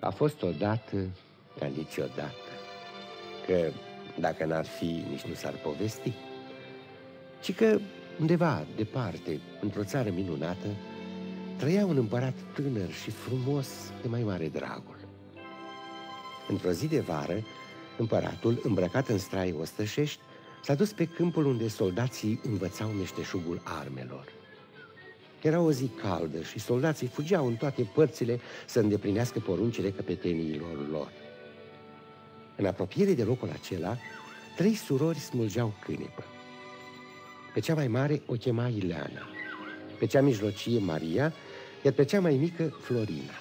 A fost odată ca niciodată Că dacă n-ar fi, nici nu s-ar povesti Ci că undeva, departe, într-o țară minunată Trăia un împărat tânăr și frumos de mai mare dragul. Într-o zi de vară, împăratul, îmbrăcat în strai ostășești S-a dus pe câmpul unde soldații învățau meșteșugul armelor era o zi caldă și soldații fugeau în toate părțile să îndeplinească poruncile căpeteniilor lor. În apropiere de locul acela, trei surori smulgeau cânepă. Pe cea mai mare o chema Ileana, pe cea mijlocie Maria, iar pe cea mai mică Florina.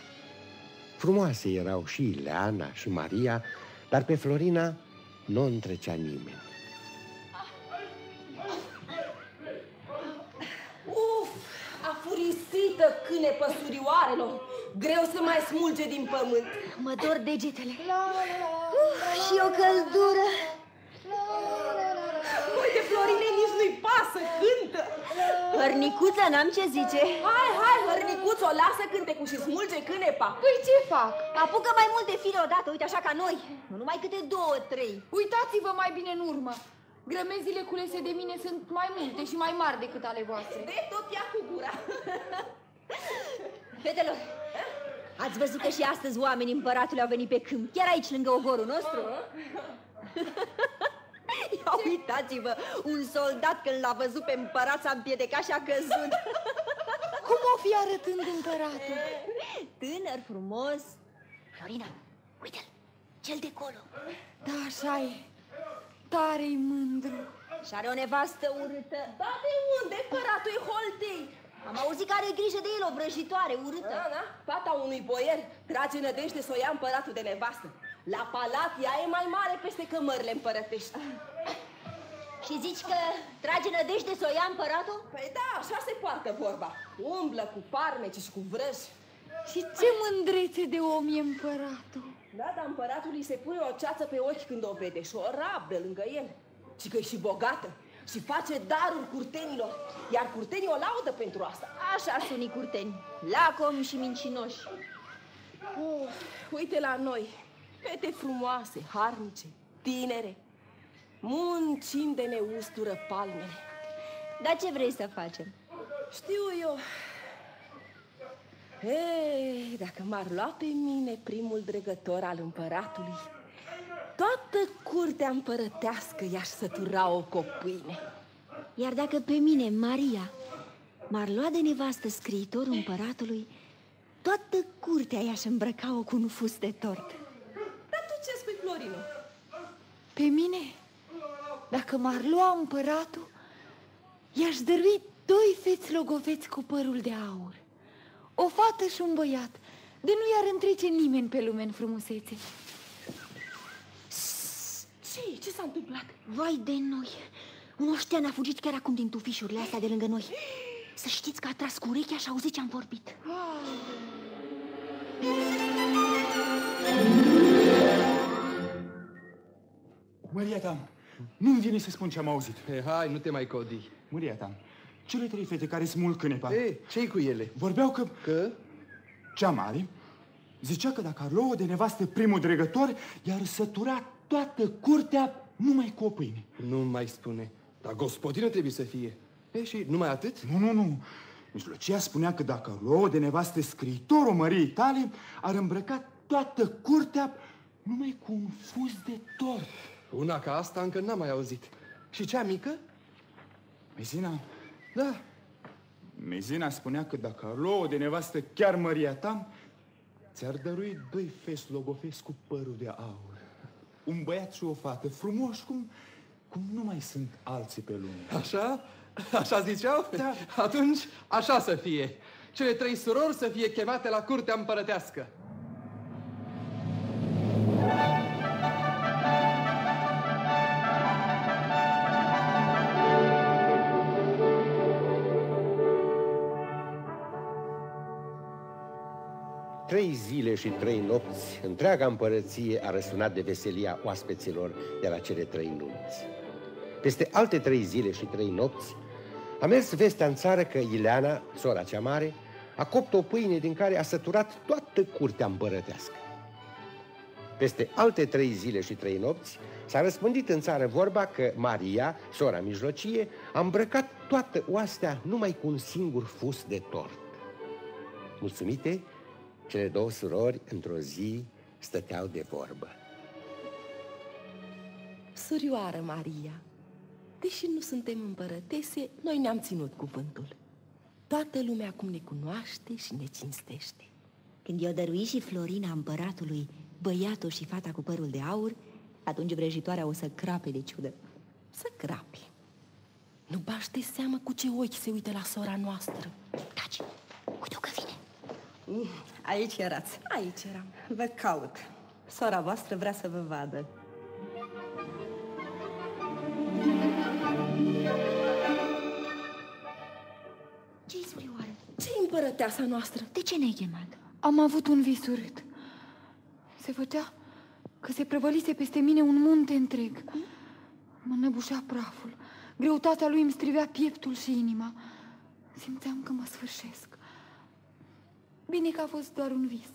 Frumoase erau și Ileana și Maria, dar pe Florina nu întrecea nimeni. Furisită câine păsurioarelor, greu să mai smulge din pământ. Mă dor degetele. Uf, și o căldură. Uite, Florine nici nu-i pasă, cântă. Hărnicuța n-am ce zice. Hai, hai, hărnicuțo, lasă cântecul și smulge cânepa. Păi ce fac? Apucă mai multe fire odată, uite așa ca noi. Nu numai câte două, trei. Uitați-vă mai bine în urmă. Grămezile culese de mine sunt mai multe și mai mari decât ale voastre. De tot ia cu gura. Fetelor, ați văzut că și astăzi oamenii împăratului au venit pe câmp, chiar aici lângă ogorul nostru? Ia uitați-vă, un soldat când l-a văzut pe împărat s-a împiedecat și a căzut. Cum o fi arătând împăratul? Tânăr, frumos. Florina, uite-l, cel de colo. Da, așa e. Tare-i mândru. Și are o nevastă urâtă. Da, de unde? Împăratul e holtei. Am auzit că are grijă de el, o vrăjitoare urâtă. Da, da, fata unui boier trage nădejde să o ia împăratul de nevastă. La palat ea e mai mare peste cămările împărătești. Și zici că trage nădejde să o ia împăratul? Păi da, așa se poartă vorba. Umblă cu farmeci și cu vrăji. Și ce mândrețe de om e împăratul. Da, dar împăratului se pune o ceață pe ochi când o vede și o rabdă lângă el. Și că e și bogată și face daruri curtenilor, iar curtenii o laudă pentru asta. Așa sunt unii curteni, lacom și mincinoși. Oh, uite la noi, fete frumoase, harnice, tinere. Muncim de ne ustură palmele. Dar ce vrei să facem? Știu eu, Hei, dacă m-ar lua pe mine primul dregător al împăratului, toată curtea împărătească i-aș sătura o copâine. Iar dacă pe mine, Maria, m-ar lua de nevastă scriitorul împăratului, toată curtea i-aș îmbrăca-o cu un fus de tort. Dar tu ce spui, Florino? Pe mine, dacă m-ar lua împăratul, i-aș dărui doi feți logoveți cu părul de aur. O fată și un băiat, de nu i-ar întrece nimeni pe lume în frumusețe. Ce? Ce s-a întâmplat? Vai de noi! Un oștean a fugit chiar acum din tufișurile astea de lângă noi. Să știți că a tras cu urechea și a auzit ce am vorbit. Maria ta, nu-mi vine să spun ce am auzit. He, hai, nu te mai codi. Maria ta, cele trei fete care smul cânepa... Ei, ce cu ele? Vorbeau că... Că? Cea mare zicea că dacă ar lua de nevastă primul dregător, i-ar sătura toată curtea numai cu o pâine. Nu mai spune. Dar gospodină trebuie să fie. E, și numai atât? Nu, nu, nu. Mijlocia spunea că dacă lua de nevastă scriitorul Măriei tale, ar îmbrăca toată curtea numai cu un fus de tort. Una ca asta încă n-am mai auzit. Și cea mică? Mezina, Da. Mezina spunea că dacă ar lua de nevastă chiar Maria ta, ți-ar dărui doi fes logofes cu părul de aur. Un băiat și o fată frumoși cum, cum nu mai sunt alții pe lume. Așa? Așa ziceau? Da. Atunci, așa să fie. Cele trei surori să fie chemate la curtea împărătească. Trei zile și trei nopți, întreaga împărăție a răsunat de veselia oaspeților de la cele trei nunți. Peste alte trei zile și trei nopți, a mers vestea în țară că Ileana, sora cea mare, a copt o pâine din care a săturat toată curtea împărătească. Peste alte trei zile și trei nopți s-a răspândit în țară vorba că Maria, sora mijlocie, a îmbrăcat toată oastea numai cu un singur fus de tort. Mulțumite, cele două surori într-o zi stăteau de vorbă. Surioară Maria, deși nu suntem împărătese, noi ne-am ținut cuvântul. Toată lumea acum ne cunoaște și ne cinstește. Când i-o dărui și Florina împăratului băiatul și fata cu părul de aur, atunci vrăjitoarea o să crape de ciudă. Să crape. Nu baște seamă cu ce ochi se uită la sora noastră. Taci, uite că vine. Mm, aici erați. Aici eram. Vă caut. Sora voastră vrea să vă vadă. Ce-i surioară? ce împărăteasa noastră? De ce ne-ai chemat? Am avut un vis urât. Se făcea că se prăvălise peste mine un munte întreg. Mă năbușea praful. Greutatea lui îmi strivea pieptul și inima. Simțeam că mă sfârșesc. Bine că a fost doar un vis.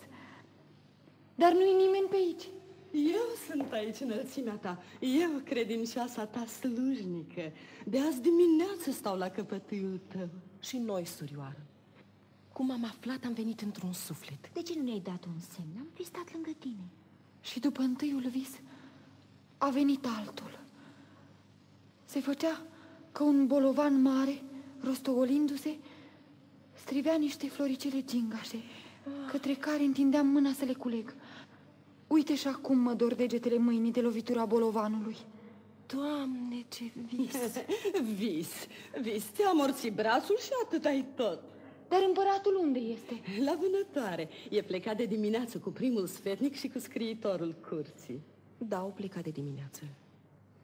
Dar nu-i nimeni pe aici. Eu sunt aici, înălțimea ta. Eu, credincioasa ta slujnică. De azi dimineață stau la căpătâiul tău. Și noi, surioară. Cum am aflat, am venit într-un suflet. De ce nu ne-ai dat un semn? Am fi stat lângă tine. Și după întâiul vis a venit altul. Se făcea că un bolovan mare, rostogolindu-se, strivea niște floricele gingașe, către care întindeam mâna să le culeg. Uite și acum mă dor degetele mâinii de lovitura bolovanului. Doamne, ce vis! Vis, vis, ți-a amorțit brațul și atât ai tot. Dar împăratul unde este? La vânătoare. E plecat de dimineață cu primul sfetnic și cu scriitorul curții. Da, au plecat de dimineață.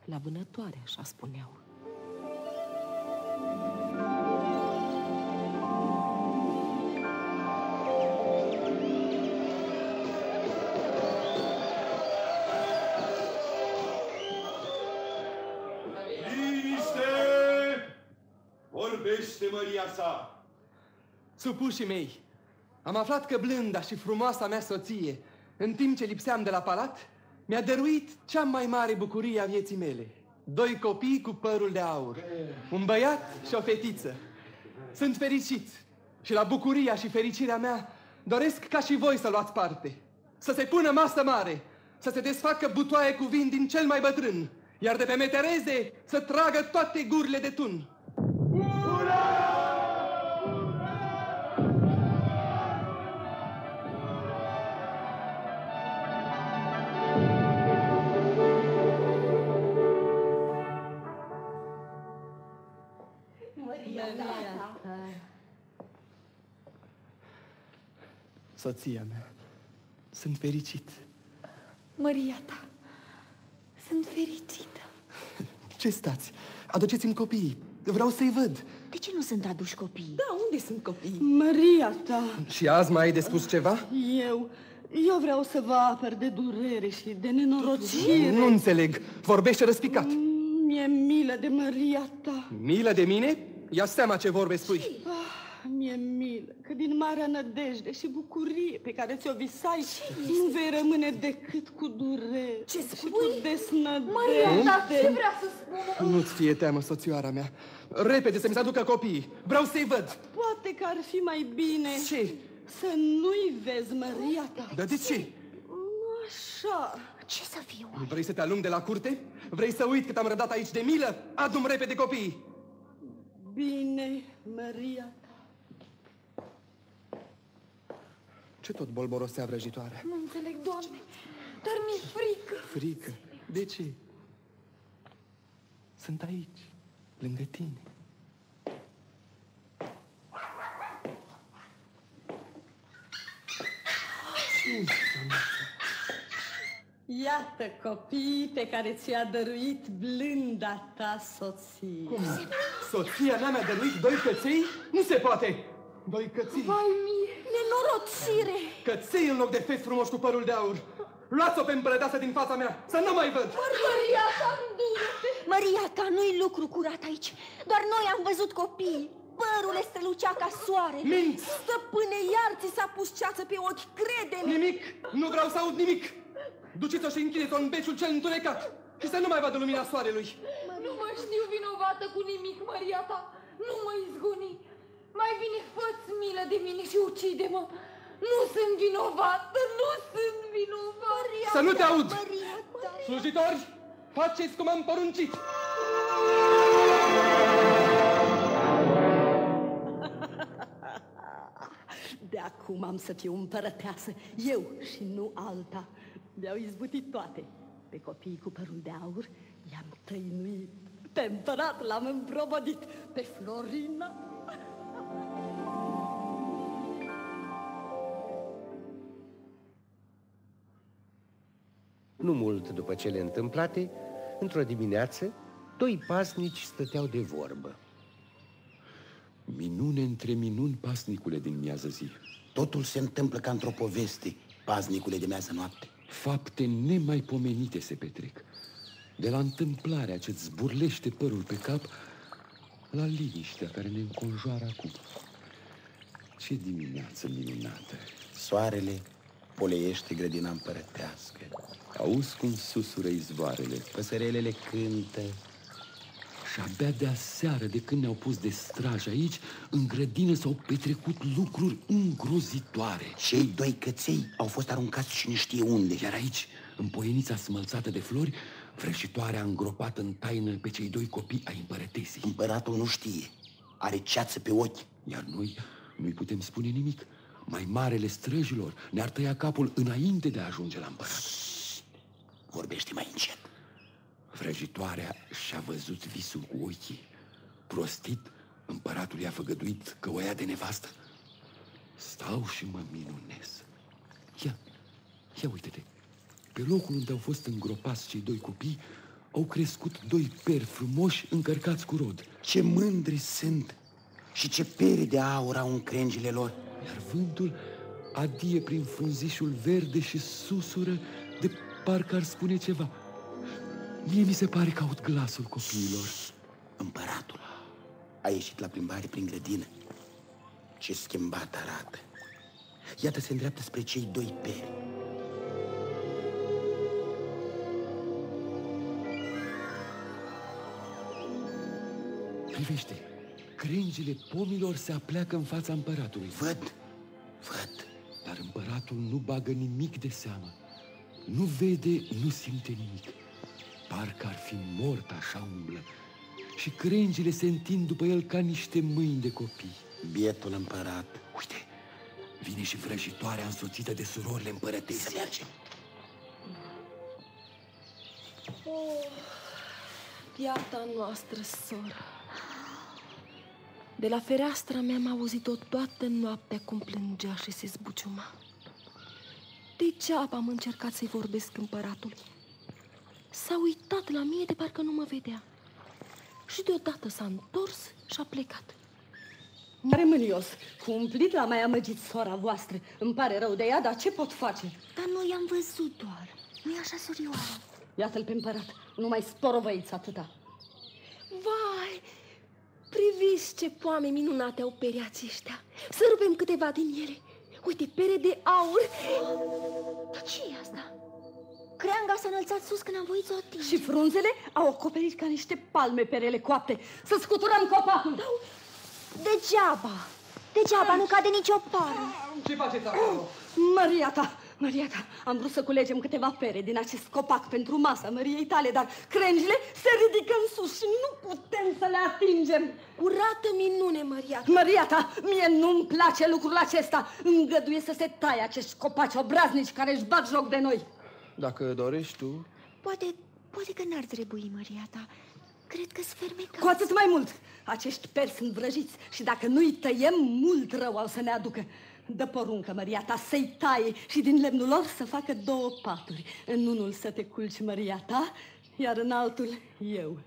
La vânătoare, așa spuneau. Vorbește Maria sa! Supușii mei, am aflat că blânda și frumoasa mea soție, în timp ce lipseam de la palat, mi-a dăruit cea mai mare bucurie a vieții mele. Doi copii cu părul de aur, un băiat și o fetiță. Sunt fericit și la bucuria și fericirea mea doresc ca și voi să luați parte. Să se pună masă mare, să se desfacă butoaie cu vin din cel mai bătrân, iar de pe metereze să tragă toate gurile de tun. Soția mea, sunt fericit. Maria ta, sunt fericită. Ce stați? Aduceți-mi copiii. Vreau să-i văd. De ce nu sunt aduși copiii? Da, unde sunt copiii? Maria ta, Și azi mai ai de spus ceva? eu, eu vreau să vă apăr de durere și de nenorocire. Nu înțeleg. Vorbește răspicat. Mm, Mi-e milă de Maria ta. Milă de mine? Ia seama ce vorbe spui. Ah, mi-e milă că din marea nădejde și bucurie pe care ți-o visai nu vei rămâne decât cu durere Ce și spui? cu desnădejde. Maria ta, ce vrea să spună? Nu-ți fie teamă, soțioara mea. Repede să-mi se aducă copiii. Vreau să-i văd. Poate că ar fi mai bine Ce? să nu-i vezi, Maria ta. Dar de ce? Așa. Ce să fiu? Vrei să te alung de la curte? Vrei să uit cât am rădat aici de milă? Adu-mi repede copiii. Bine, Maria Ce tot bolborosea vrăjitoare? Nu înțeleg, Doamne, dar mi-e frică. Frică. De ce? Sunt aici, lângă tine. Iată copiii pe care ți-a dăruit blânda ta soție. Soția mea mi-a dăruit doi căței? Nu se poate! Doi căței. Vai mie! Nenorocire! Căței în loc de feci frumoși cu părul de aur. Luați-o pe împărăteasă din fața mea, să nu mai văd! Maria ta, Maria ta, nu-i lucru curat aici. Doar noi am văzut copii. Părul le strălucea ca soare. Minți! Stăpâne, iar ți s-a pus ceață pe ochi, crede-mi! Nimic! Nu vreau să aud nimic! Duceți-o și închideți-o în beciul cel întunecat și să nu mai vadă lumina soarelui. Nu mă știu vinovată cu nimic, Maria ta. Nu mă izguni. Mai bine fă-ți milă de mine și ucide-mă. Nu sunt vinovată, nu sunt vinovată. Să nu te aud! Slujitori, faceți cum am poruncit! De acum am să fiu împărăteasă, eu și nu alta. Mi-au izbutit toate. Pe copiii cu părul de aur i-am tăinuit. Pe împărat l-am împrobodit. Pe Florina Nu mult după cele întâmplate, într-o dimineață, doi pasnici stăteau de vorbă. Minune între minuni, pasnicule din miază zi. Totul se întâmplă ca într-o poveste, pasnicule de miază noapte. Fapte nemaipomenite se petrec. De la întâmplarea ce-ți zburlește părul pe cap, la liniștea care ne înconjoară acum. Ce dimineață minunată! Soarele poleiește grădina împărătească. Auzi cum susură izvoarele. Păsărelele cântă. Și abia de aseară, de când ne-au pus de straj aici, în grădină s-au petrecut lucruri îngrozitoare. Cei doi căței au fost aruncați și nu știe unde. Iar aici, în poienița smălțată de flori, vrăjitoarea a îngropat în taină pe cei doi copii ai împărătesei. Împăratul nu știe. Are ceață pe ochi. Iar noi nu-i putem spune nimic. Mai marele străjilor ne-ar tăia capul înainte de a ajunge la împărat. Vorbește mai încet. Vrăjitoarea și-a văzut visul cu ochii. Prostit, împăratul i-a făgăduit că o ia de nevastă. Stau și mă minunez. Ia, ia uite-te. Pe locul unde au fost îngropați cei doi copii, au crescut doi peri frumoși încărcați cu rod. Ce mândri sunt și ce pere de aur au în crengile lor. Iar vântul adie prin frunzișul verde și susură de parcă ar spune ceva. Mie mi se pare că aud glasul copiilor. Împăratul a ieșit la plimbare prin grădină. Ce schimbat arată. Iată se îndreaptă spre cei doi peri. Privește, crengile pomilor se apleacă în fața împăratului. Văd, văd. Dar împăratul nu bagă nimic de seamă. Nu vede, nu simte nimic. Parcă ar fi mort așa umblă. Și crengile se întind după el ca niște mâini de copii. Bietul împărat. Uite, vine și vrăjitoarea însoțită de surorile împărătese. Să mergem. Oh, piata noastră, soră. De la fereastra mea am auzit-o toată noaptea cum plângea și se zbuciuma. Degeaba am încercat să-i vorbesc împăratului. S-a uitat la mine de parcă nu mă vedea. Și deodată s-a întors și a plecat. Mare mânios, cu umplit la mai amăgit sora voastră. Îmi pare rău de ea, dar ce pot face? Dar noi am văzut doar. nu așa, surioară? Iată-l pe împărat, nu mai sporovăiți atâta. Vai, priviți ce poame minunate au perii aceștia. Să rupem câteva din ele. Uite, pere de aur. Dar ce e asta? Creanga s-a înălțat sus când am voit să o ating. Și frunzele au acoperit ca niște palme perele coapte. Să scuturăm copacul. Da, degeaba. Degeaba nu cade nicio pară. Ce faceți acolo? Maria ta, Maria ta, am vrut să culegem câteva pere din acest copac pentru masa Măriei tale, dar crengile se ridică în sus și nu putem să le atingem. Curată minune, Maria ta. Maria ta, mie nu-mi place lucrul acesta. Îngăduie să se taie acești copaci obraznici care își bat joc de noi. Dacă dorești tu... Poate, poate că n-ar trebui, Maria ta. Cred că-s fermecat. Cu atât mai mult. Acești peri sunt vrăjiți și dacă nu-i tăiem, mult rău au să ne aducă. Dă poruncă, Maria ta, să-i taie și din lemnul lor să facă două paturi. În unul să te culci, Maria ta, iar în altul eu.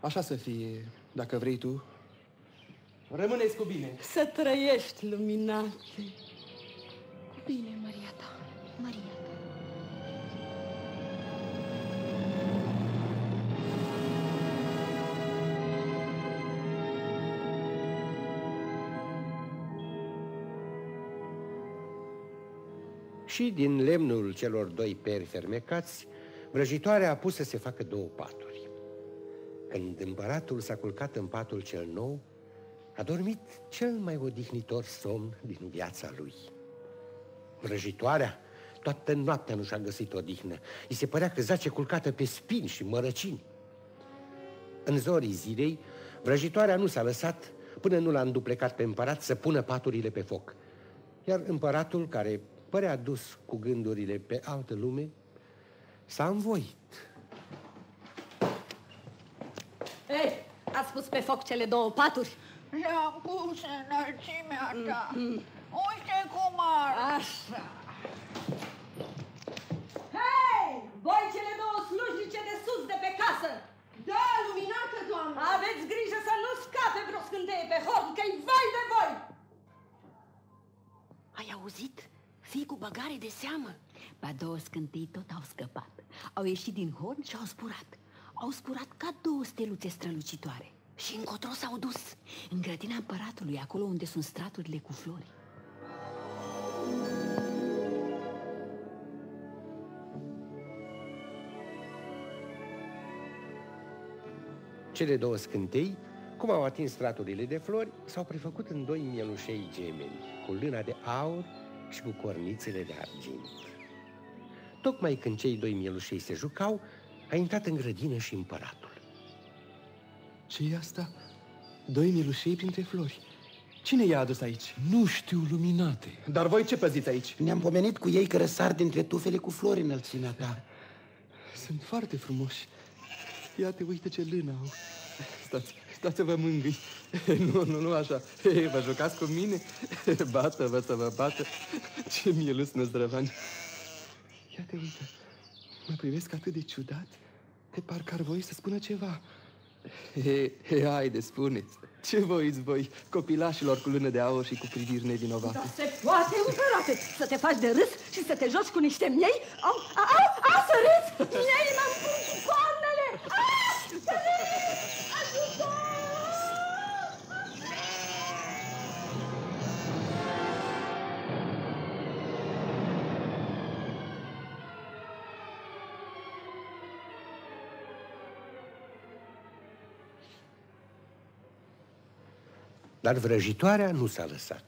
Așa să fie, dacă vrei tu. Rămâneți cu bine. Să trăiești, luminate. Bine, Maria ta. Și din lemnul celor doi peri fermecați, vrăjitoarea a pus să se facă două paturi. Când împăratul s-a culcat în patul cel nou, a dormit cel mai odihnitor somn din viața lui. Vrăjitoarea toată noaptea nu și-a găsit odihnă. I se părea că zace culcată pe spini și mărăcini. În zorii zilei, vrăjitoarea nu s-a lăsat până nu l-a înduplecat pe împărat să pună paturile pe foc. Iar împăratul, care părea dus cu gândurile pe altă lume, s-a învoit. Ei, ați pus pe foc cele două paturi? Le-am pus înălțimea ta. Mm-hmm. Uite cum ar. Așa. Hei, voi cele două slujnice de sus de pe casă! Da, luminată, doamnă! Aveți grijă să nu scape vreo scânteie pe horn, că-i vai de voi! Ai auzit? Fii cu băgare de seamă. Ba două scântei tot au scăpat. Au ieșit din horn și au spurat. Au spurat ca două steluțe strălucitoare. Și încotro s-au dus. În grădina împăratului, acolo unde sunt straturile cu flori. Cele două scântei, cum au atins straturile de flori, s-au prefăcut în doi mielușei gemeni, cu lâna de aur și cu cornițele de argint. Tocmai când cei doi mielușei se jucau, a intrat în grădină și împăratul. ce e asta? Doi mielușei printre flori. Cine i-a adus aici? Nu știu, luminate. Dar voi ce păziți aici? Ne-am pomenit cu ei că răsar dintre tufele cu flori înălțimea ta. Sunt foarte frumoși. Iată, uite ce lână au. Stați, stați să vă mângâi. Nu, nu, nu așa. Hei, vă jucați cu mine? Bată-vă să vă bată. Ce mielus năzdrăvani. Iată, uite, mă privesc atât de ciudat, de parcă ar voi să spună ceva. He, he, haide, spuneți. Ce voiți voi, copilașilor cu lână de aur și cu priviri nevinovate? Da se poate, împărate, să te faci de râs și să te joci cu niște miei? Au, au, au, au săriți! Miei m-am Dar vrăjitoarea nu s-a lăsat.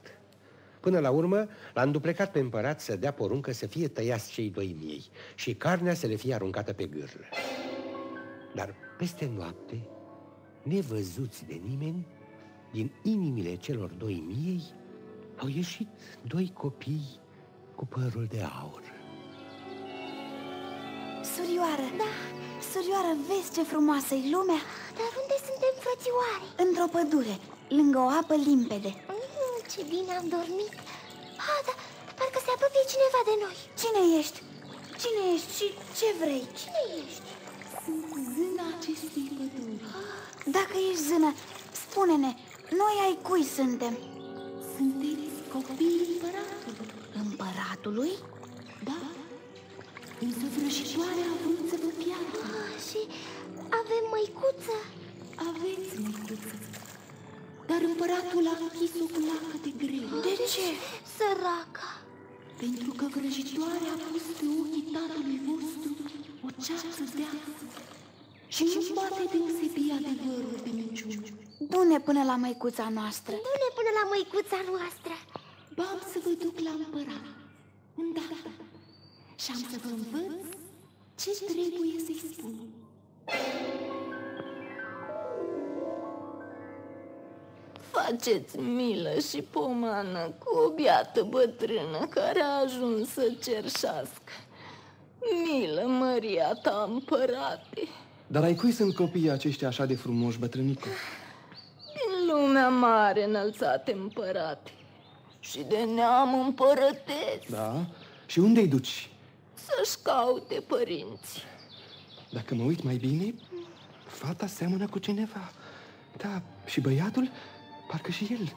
Până la urmă, l-a înduplecat pe împărat să dea poruncă să fie tăiați cei doi miei și carnea să le fie aruncată pe gârlă. Dar peste noapte, nevăzuți de nimeni, din inimile celor doi miei au ieșit doi copii cu părul de aur. Surioară! Da, surioară, vezi ce frumoasă e lumea? Dar unde suntem, frățioare? Într-o pădure, lângă o apă limpede mm, Ce bine am dormit Ah, dar parcă se apropie cineva de noi Cine ești? Cine ești și ce vrei? Cine ești? Sunt zâna acestui păduri Dacă ești zână, spune-ne, noi ai cui suntem? Sunteți copiii împăratului Împăratului? Da Însă vrăjitoarea a vrut să vă piardă ah, Și avem măicuță? Aveți măicuță dar împăratul a închis-o cu lacă de greu. De ce? Săraca! Pentru că vrăjitoarea a pus pe ochii tatălui vostru o ceață de și nu poate deosebi adevărul de minciună. Du-ne până la măicuța noastră. Du-ne până la măicuța noastră. Bam să vă duc la împărat, îndată, și am să vă învăț ce trebuie să-i spun. Faceți milă și pomană cu o biată bătrână care a ajuns să cerșească. Milă, măria ta, împărate. Dar ai cui sunt copiii aceștia așa de frumoși, bătrânică? Din lumea mare înălțate împărate și de neam împărătesc. Da? Și unde-i duci? Să-și caute părinți. Dacă mă uit mai bine, fata seamănă cu cineva. Da, și băiatul Parcă și el.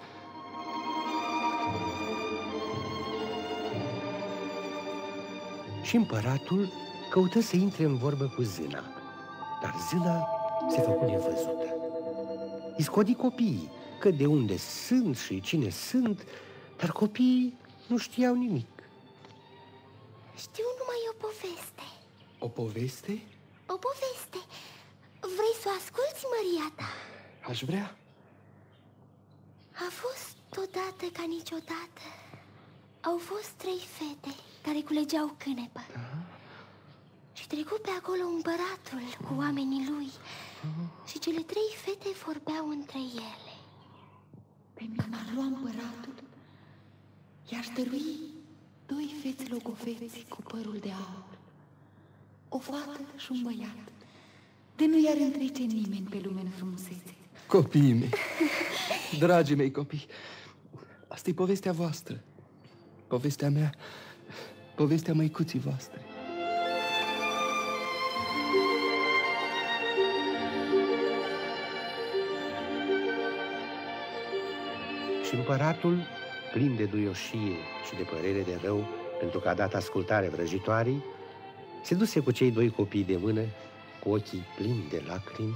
Și împăratul căută să intre în vorbă cu zâna, dar zâna se făcu nevăzută. Îi scodi copiii, că de unde sunt și cine sunt, dar copiii nu știau nimic. Știu numai o poveste. O poveste? O poveste. Vrei să o asculți, Maria ta? Aș vrea. A fost odată ca niciodată. Au fost trei fete care culegeau cânepă. Și trecu pe acolo împăratul cu oamenii lui. Și cele trei fete vorbeau între ele. Pe mine m-ar lua împăratul, i-aș dărui doi feți logofeți cu părul de aur, o fată și un băiat, de nu i-ar întrece nimeni pe lume în frumusețe. Copiii mei, dragii mei copii, asta e povestea voastră. Povestea mea, povestea măicuții voastre. Și împăratul, plin de duioșie și de părere de rău, pentru că a dat ascultare vrăjitoarei, se duse cu cei doi copii de mână, cu ochii plini de lacrimi,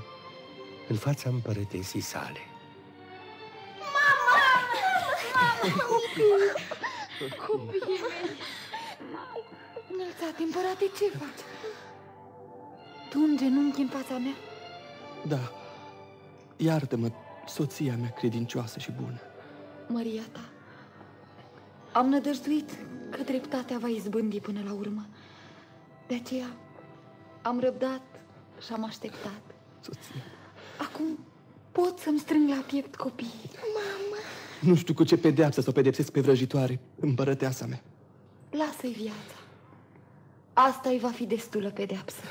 în fața împărătesii sale. Copiii mei! Înălțate, împărate, ce faci? Tu în genunchi în fața mea? Da, iartă-mă, soția mea credincioasă și bună. Maria ta, am nădăjduit că dreptatea va izbândi până la urmă. De aceea am răbdat și am așteptat. Soția. Acum pot să-mi strâng la piept copiii. Mamă! Nu știu cu ce pedeapsă să o pedepsesc pe vrăjitoare, împărăteasa mea. Lasă-i viața. Asta-i va fi destulă pedeapsă.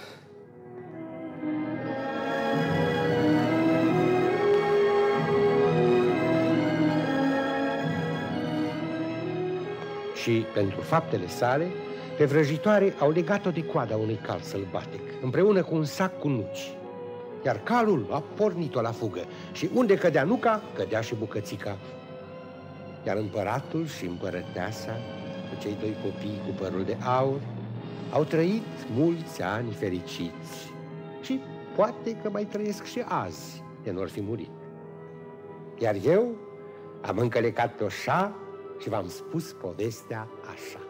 Și, pentru faptele sale, pe vrăjitoare au legat-o de coada unui cal sălbatic, împreună cu un sac cu nuci. Iar calul a pornit-o la fugă și unde cădea nuca, cădea și bucățica. Iar împăratul și împărăteasa, cu cei doi copii cu părul de aur, au trăit mulți ani fericiți și poate că mai trăiesc și azi, de n fi murit. Iar eu am încălecat pe oșa și v-am spus povestea așa.